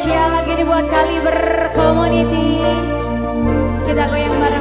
spesial lagi dibuat kali berkomuniti. Kita goyang bareng.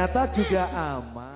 ternyata juga aman.